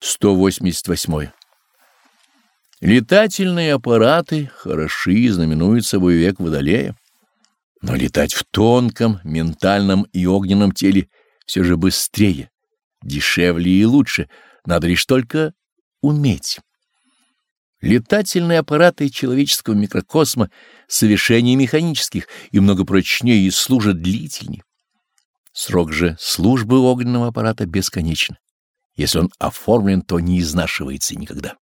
188. Летательные аппараты хороши и знаменуют собой век Водолея, но летать в тонком, ментальном и огненном теле все же быстрее, дешевле и лучше, надо лишь только уметь. Летательные аппараты человеческого микрокосма совершеннее механических и много прочнее и служат длительнее. Срок же службы огненного аппарата бесконечен. Если он оформлен, то не изнашивается никогда.